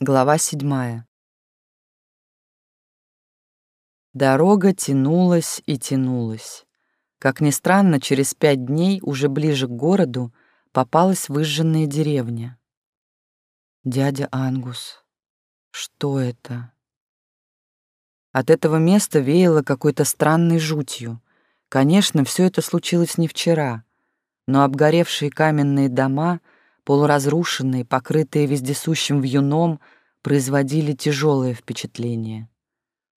Глава седьмая. Дорога тянулась и тянулась. Как ни странно, через пять дней, уже ближе к городу, попалась выжженная деревня. Дядя Ангус, что это? От этого места веяло какой-то странной жутью. Конечно, все это случилось не вчера, но обгоревшие каменные дома — полуразрушенные, покрытые вездесущим вьюном, производили тяжелое впечатление.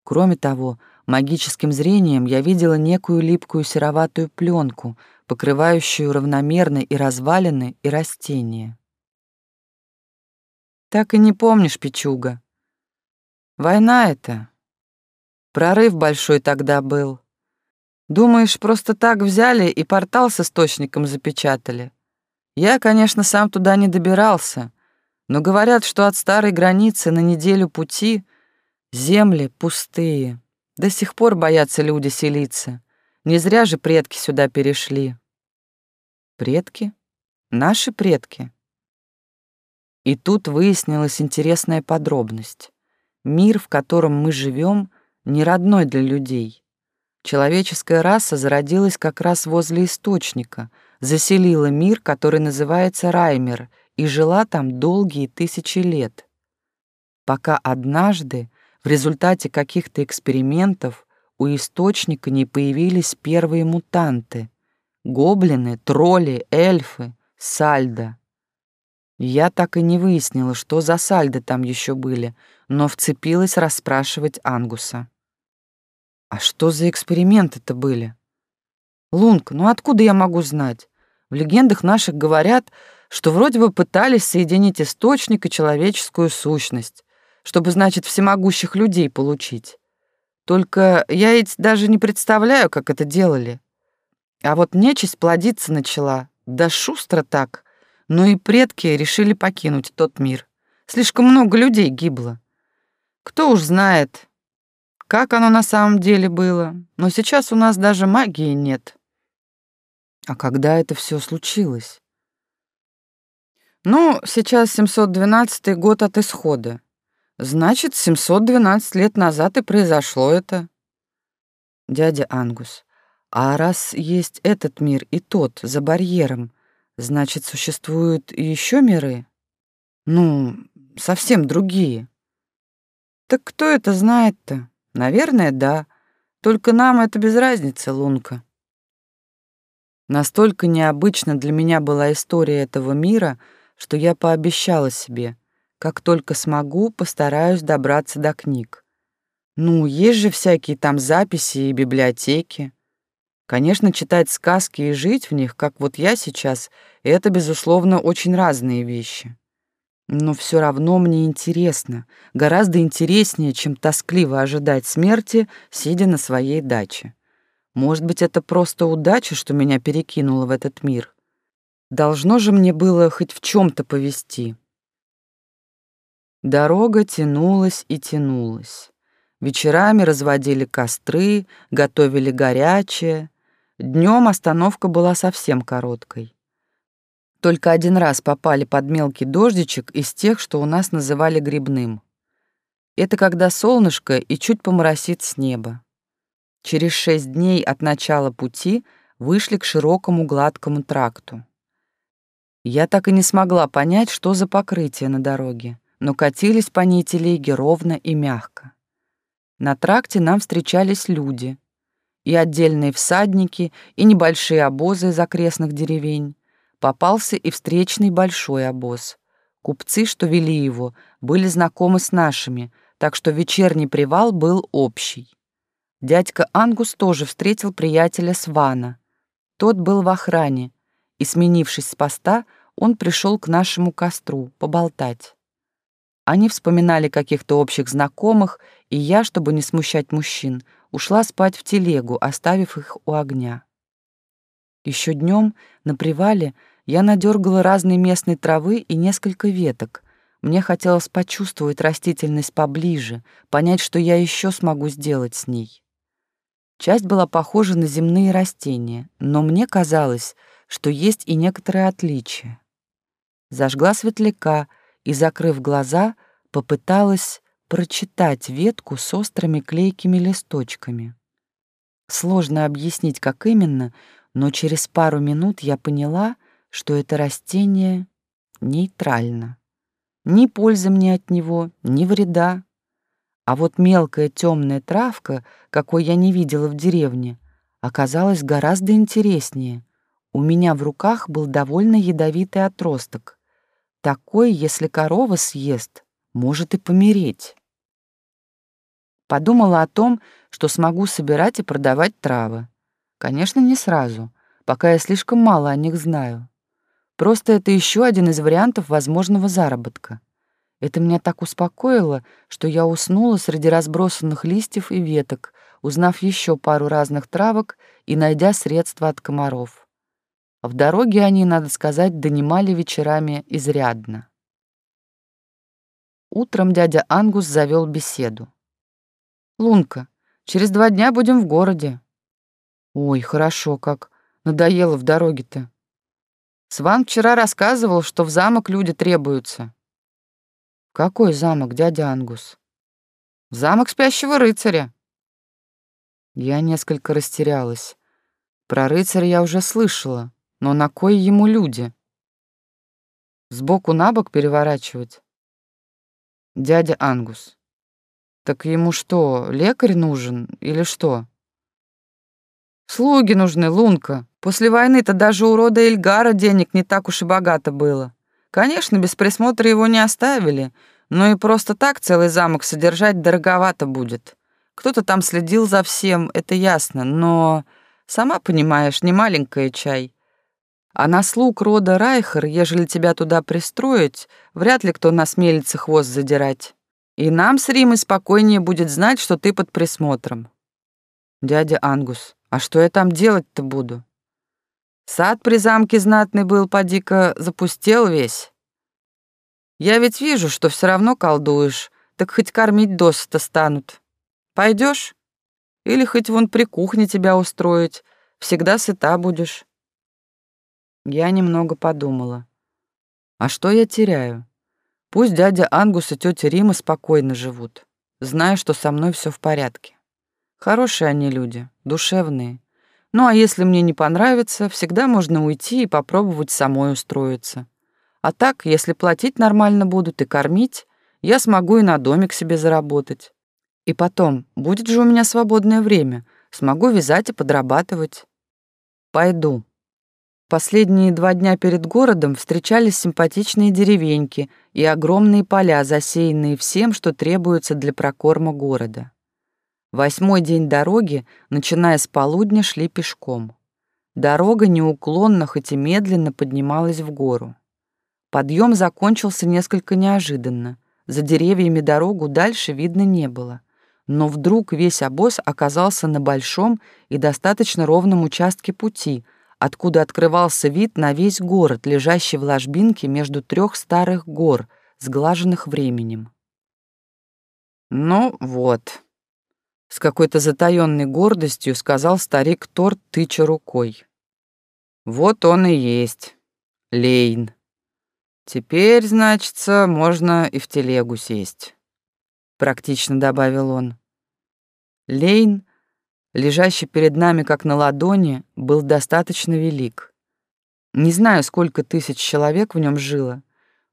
Кроме того, магическим зрением я видела некую липкую сероватую пленку, покрывающую равномерно и развалины, и растения. Так и не помнишь, Пичуга. Война это. Прорыв большой тогда был. Думаешь, просто так взяли и портал с источником запечатали? Я, конечно, сам туда не добирался, но говорят, что от старой границы на неделю пути земли пустые. До сих пор боятся люди селиться. Не зря же предки сюда перешли. Предки? Наши предки? И тут выяснилась интересная подробность. Мир, в котором мы живем, не родной для людей. Человеческая раса зародилась как раз возле источника — заселила мир, который называется Раймер, и жила там долгие тысячи лет. Пока однажды, в результате каких-то экспериментов, у источника не появились первые мутанты — гоблины, тролли, эльфы, сальдо. Я так и не выяснила, что за сальдо там еще были, но вцепилась расспрашивать Ангуса. «А что за эксперименты-то были?» «Лунг, ну откуда я могу знать? В легендах наших говорят, что вроде бы пытались соединить источник и человеческую сущность, чтобы, значит, всемогущих людей получить. Только я ведь даже не представляю, как это делали. А вот нечисть плодиться начала, да шустро так. Но и предки решили покинуть тот мир. Слишком много людей гибло. Кто уж знает, как оно на самом деле было. Но сейчас у нас даже магии нет. А когда это все случилось? Ну, сейчас 712 год от исхода. Значит, 712 лет назад и произошло это. Дядя Ангус, а раз есть этот мир и тот, за барьером, значит, существуют еще миры? Ну, совсем другие. Так кто это знает-то? Наверное, да. Только нам это без разницы, Лунка. Настолько необычна для меня была история этого мира, что я пообещала себе, как только смогу, постараюсь добраться до книг. Ну, есть же всякие там записи и библиотеки. Конечно, читать сказки и жить в них, как вот я сейчас, это, безусловно, очень разные вещи. Но все равно мне интересно, гораздо интереснее, чем тоскливо ожидать смерти, сидя на своей даче. Может быть, это просто удача, что меня перекинуло в этот мир. Должно же мне было хоть в чем то повести. Дорога тянулась и тянулась. Вечерами разводили костры, готовили горячее. Днем остановка была совсем короткой. Только один раз попали под мелкий дождичек из тех, что у нас называли грибным. Это когда солнышко и чуть поморосит с неба. Через шесть дней от начала пути вышли к широкому гладкому тракту. Я так и не смогла понять, что за покрытие на дороге, но катились по ней телеги ровно и мягко. На тракте нам встречались люди, и отдельные всадники, и небольшие обозы из окрестных деревень. Попался и встречный большой обоз. Купцы, что вели его, были знакомы с нашими, так что вечерний привал был общий. Дядька Ангус тоже встретил приятеля Свана. Тот был в охране, и, сменившись с поста, он пришел к нашему костру поболтать. Они вспоминали каких-то общих знакомых, и я, чтобы не смущать мужчин, ушла спать в телегу, оставив их у огня. Еще днем на привале я надергала разной местной травы и несколько веток. Мне хотелось почувствовать растительность поближе, понять, что я еще смогу сделать с ней. Часть была похожа на земные растения, но мне казалось, что есть и некоторые отличия. Зажгла светляка и, закрыв глаза, попыталась прочитать ветку с острыми клейкими листочками. Сложно объяснить, как именно, но через пару минут я поняла, что это растение нейтрально. Ни пользы мне от него, ни вреда. А вот мелкая темная травка, какой я не видела в деревне, оказалась гораздо интереснее. У меня в руках был довольно ядовитый отросток. Такой, если корова съест, может и помереть. Подумала о том, что смогу собирать и продавать травы. Конечно, не сразу, пока я слишком мало о них знаю. Просто это еще один из вариантов возможного заработка. Это меня так успокоило, что я уснула среди разбросанных листьев и веток, узнав еще пару разных травок и найдя средства от комаров. В дороге они, надо сказать, донимали вечерами изрядно. Утром дядя Ангус завел беседу. «Лунка, через два дня будем в городе». «Ой, хорошо как. Надоело в дороге-то». «Сван вчера рассказывал, что в замок люди требуются». «Какой замок, дядя Ангус?» «Замок спящего рыцаря». Я несколько растерялась. Про рыцаря я уже слышала, но на кой ему люди? Сбоку на бок переворачивать? Дядя Ангус. Так ему что, лекарь нужен или что? Слуги нужны, Лунка. После войны-то даже у рода Эльгара денег не так уж и богато было. Конечно, без присмотра его не оставили, но и просто так целый замок содержать дороговато будет. Кто-то там следил за всем, это ясно, но, сама понимаешь, не маленькая чай. А на слуг рода Райхер, ежели тебя туда пристроить, вряд ли кто насмелится хвост задирать. И нам с Римой спокойнее будет знать, что ты под присмотром. Дядя Ангус, а что я там делать-то буду? Сад при замке знатный был, поди-ка, запустел весь. Я ведь вижу, что все равно колдуешь, так хоть кормить досыта станут. Пойдешь? Или хоть вон при кухне тебя устроить, всегда сыта будешь. Я немного подумала. А что я теряю? Пусть дядя Ангус и тетя Рима спокойно живут, зная, что со мной все в порядке. Хорошие они люди, душевные. Ну а если мне не понравится, всегда можно уйти и попробовать самой устроиться. А так, если платить нормально будут и кормить, я смогу и на домик себе заработать. И потом, будет же у меня свободное время, смогу вязать и подрабатывать. Пойду. Последние два дня перед городом встречались симпатичные деревеньки и огромные поля, засеянные всем, что требуется для прокорма города. Восьмой день дороги, начиная с полудня, шли пешком. Дорога неуклонно, хоть и медленно, поднималась в гору. Подъем закончился несколько неожиданно. За деревьями дорогу дальше видно не было. Но вдруг весь обоз оказался на большом и достаточно ровном участке пути — откуда открывался вид на весь город, лежащий в ложбинке между трех старых гор, сглаженных временем. «Ну вот», — с какой-то затаённой гордостью сказал старик Тор, тыча рукой. «Вот он и есть, Лейн. Теперь, значится, можно и в телегу сесть», — практично добавил он. Лейн лежащий перед нами как на ладони, был достаточно велик. Не знаю, сколько тысяч человек в нем жило,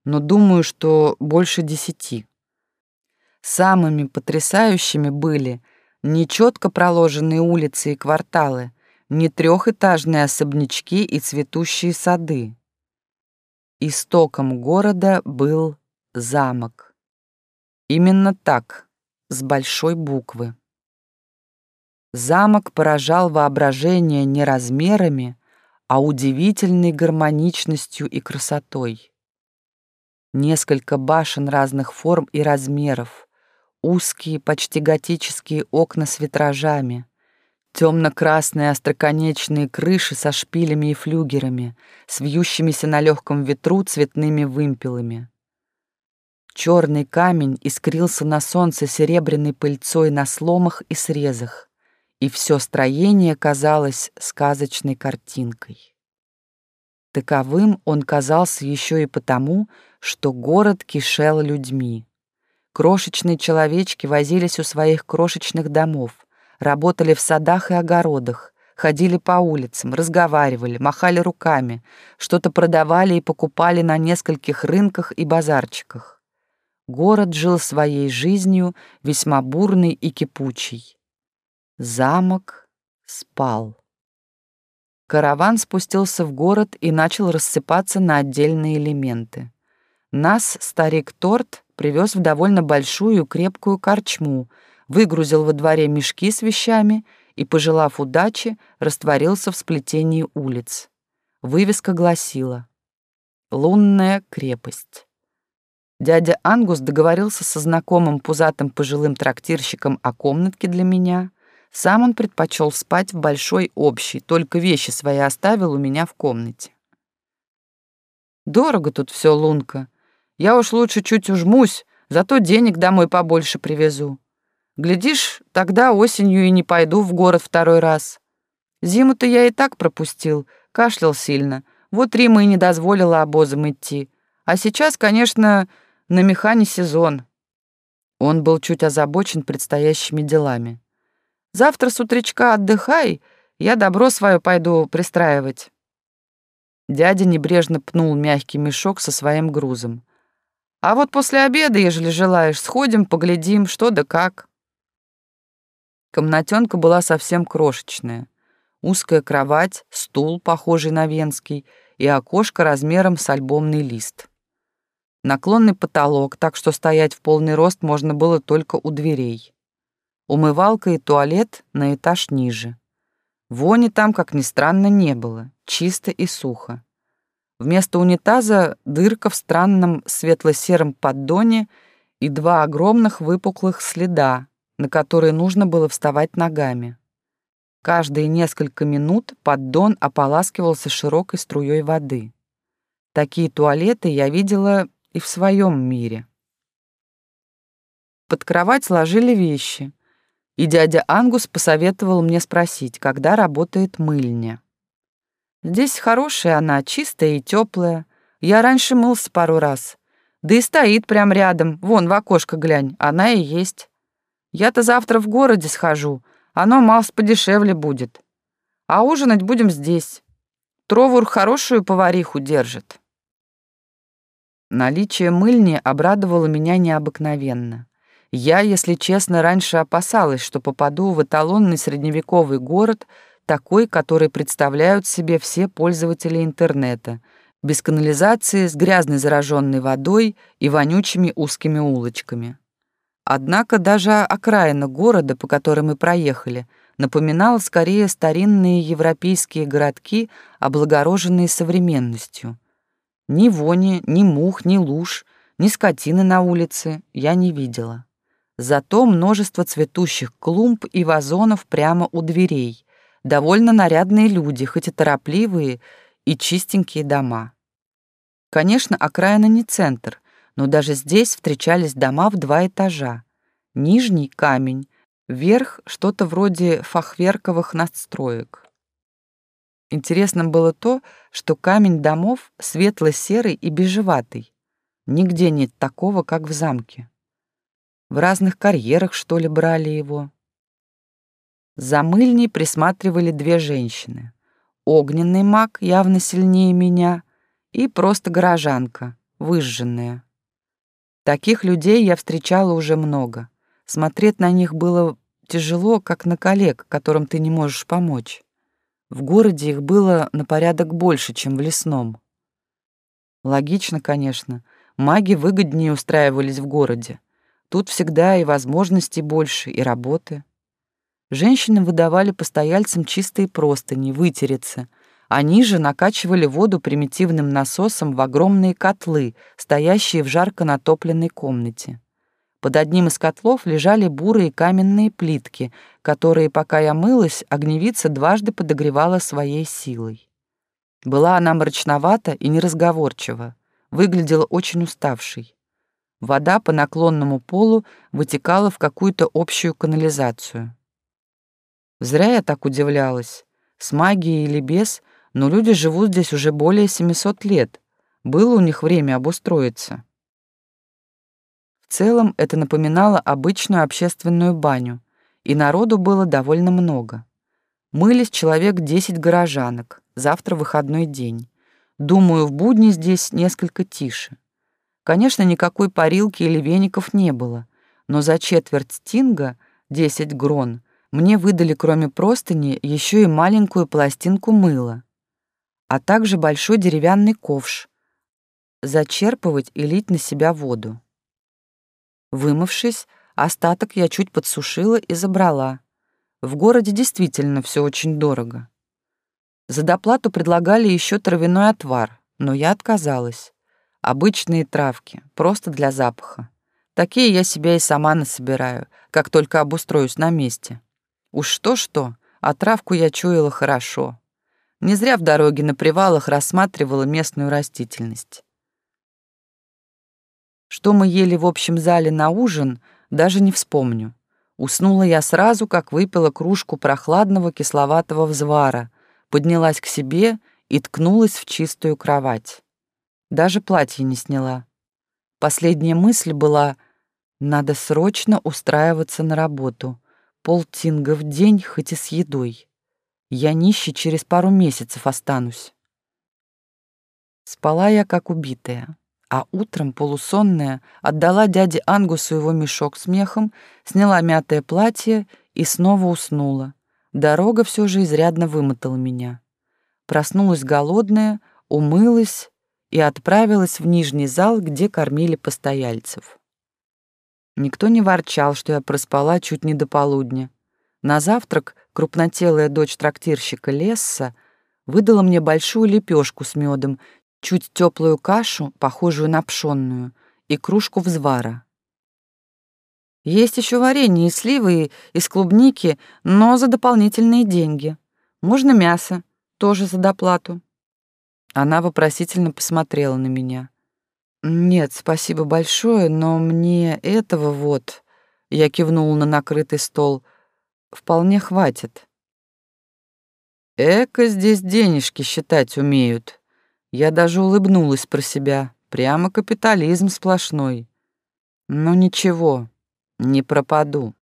но думаю, что больше десяти. Самыми потрясающими были не четко проложенные улицы и кварталы, не трехэтажные особнячки и цветущие сады. Истоком города был замок. Именно так, с большой буквы. Замок поражал воображение не размерами, а удивительной гармоничностью и красотой. Несколько башен разных форм и размеров, узкие, почти готические окна с витражами, темно-красные остроконечные крыши со шпилями и флюгерами, с вьющимися на легком ветру цветными вымпелами. Черный камень искрился на солнце серебряной пыльцой на сломах и срезах и все строение казалось сказочной картинкой. Таковым он казался еще и потому, что город кишел людьми. Крошечные человечки возились у своих крошечных домов, работали в садах и огородах, ходили по улицам, разговаривали, махали руками, что-то продавали и покупали на нескольких рынках и базарчиках. Город жил своей жизнью, весьма бурной и кипучей. Замок спал. Караван спустился в город и начал рассыпаться на отдельные элементы. Нас старик Торт привез в довольно большую крепкую корчму, выгрузил во дворе мешки с вещами и, пожелав удачи, растворился в сплетении улиц. Вывеска гласила «Лунная крепость». Дядя Ангус договорился со знакомым пузатым пожилым трактирщиком о комнатке для меня. Сам он предпочел спать в большой общей, только вещи свои оставил у меня в комнате. Дорого тут все, Лунка. Я уж лучше чуть ужмусь, зато денег домой побольше привезу. Глядишь, тогда осенью и не пойду в город второй раз. Зиму-то я и так пропустил, кашлял сильно. Вот Рима и не дозволила обозам идти. А сейчас, конечно, на механе сезон. Он был чуть озабочен предстоящими делами. Завтра с утречка отдыхай, я добро свое пойду пристраивать. Дядя небрежно пнул мягкий мешок со своим грузом. А вот после обеда, ежели желаешь, сходим, поглядим, что да как. Комнатенка была совсем крошечная. Узкая кровать, стул, похожий на венский, и окошко размером с альбомный лист. Наклонный потолок, так что стоять в полный рост можно было только у дверей. Умывалка и туалет на этаж ниже. Вони там, как ни странно, не было, чисто и сухо. Вместо унитаза дырка в странном светло-сером поддоне и два огромных выпуклых следа, на которые нужно было вставать ногами. Каждые несколько минут поддон ополаскивался широкой струей воды. Такие туалеты я видела и в своем мире. Под кровать сложили вещи, и дядя Ангус посоветовал мне спросить, когда работает мыльня. Здесь хорошая она, чистая и теплая. Я раньше мылся пару раз. Да и стоит прям рядом, вон в окошко глянь, она и есть. Я-то завтра в городе схожу, оно малс подешевле будет. А ужинать будем здесь. Тровур хорошую повариху держит. Наличие мыльни обрадовало меня необыкновенно. Я, если честно, раньше опасалась, что попаду в эталонный средневековый город — такой, который представляют себе все пользователи интернета, без канализации, с грязной зараженной водой и вонючими узкими улочками. Однако даже окраина города, по которой мы проехали, напоминала скорее старинные европейские городки, облагороженные современностью. Ни вони, ни мух, ни луж, ни скотины на улице я не видела. Зато множество цветущих клумб и вазонов прямо у дверей, довольно нарядные люди, хоть и торопливые, и чистенькие дома. Конечно, окраина не центр, но даже здесь встречались дома в два этажа. Нижний — камень, верх — что-то вроде фахверковых надстроек. Интересно было то, что камень домов светло-серый и бежеватый. Нигде нет такого, как в замке. В разных карьерах, что ли, брали его. За мыльней присматривали две женщины. Огненный маг, явно сильнее меня, и просто горожанка, выжженная. Таких людей я встречала уже много. Смотреть на них было тяжело, как на коллег, которым ты не можешь помочь. В городе их было на порядок больше, чем в лесном. Логично, конечно. Маги выгоднее устраивались в городе. Тут всегда и возможностей больше, и работы. Женщины выдавали постояльцам чистые простыни, вытереться. Они же накачивали воду примитивным насосом в огромные котлы, стоящие в жарко натопленной комнате. Под одним из котлов лежали бурые каменные плитки, которые, пока я мылась, огневица дважды подогревала своей силой. Была она мрачновата и неразговорчива, выглядела очень уставшей. Вода по наклонному полу вытекала в какую-то общую канализацию. Зря я так удивлялась. С магией или без, но люди живут здесь уже более 700 лет. Было у них время обустроиться. целом это напоминало обычную общественную баню, и народу было довольно много. Мылись человек десять горожанок, завтра выходной день. Думаю, в будни здесь несколько тише. Конечно, никакой парилки или веников не было, но за четверть стинга, 10 грон, мне выдали кроме простыни еще и маленькую пластинку мыла, а также большой деревянный ковш, зачерпывать и лить на себя воду. Вымывшись, остаток я чуть подсушила и забрала. В городе действительно все очень дорого. За доплату предлагали еще травяной отвар, но я отказалась. Обычные травки, просто для запаха. Такие я себя и сама насобираю, как только обустроюсь на месте. Уж что-что, а травку я чуяла хорошо. Не зря в дороге на привалах рассматривала местную растительность. Что мы ели в общем зале на ужин, даже не вспомню. Уснула я сразу, как выпила кружку прохладного кисловатого взвара, поднялась к себе и ткнулась в чистую кровать. Даже платье не сняла. Последняя мысль была «надо срочно устраиваться на работу. Полтинга в день, хоть и с едой. Я нищий через пару месяцев останусь». Спала я как убитая, а утром, полусонная, отдала дяде Ангусу его мешок с мехом, сняла мятое платье и снова уснула. Дорога все же изрядно вымотала меня. Проснулась голодная, умылась и отправилась в нижний зал, где кормили постояльцев. Никто не ворчал, что я проспала чуть не до полудня. На завтрак крупнотелая дочь трактирщика Лесса выдала мне большую лепешку с медом, чуть теплую кашу, похожую на пшенную, и кружку взвара. Есть еще варенье и сливы из клубники, но за дополнительные деньги. Можно мясо, тоже за доплату. Она вопросительно посмотрела на меня. «Нет, спасибо большое, но мне этого вот...» Я кивнул на накрытый стол. «Вполне хватит». «Эко здесь денежки считать умеют». Я даже улыбнулась про себя. Прямо капитализм сплошной. «Ну ничего, не пропаду».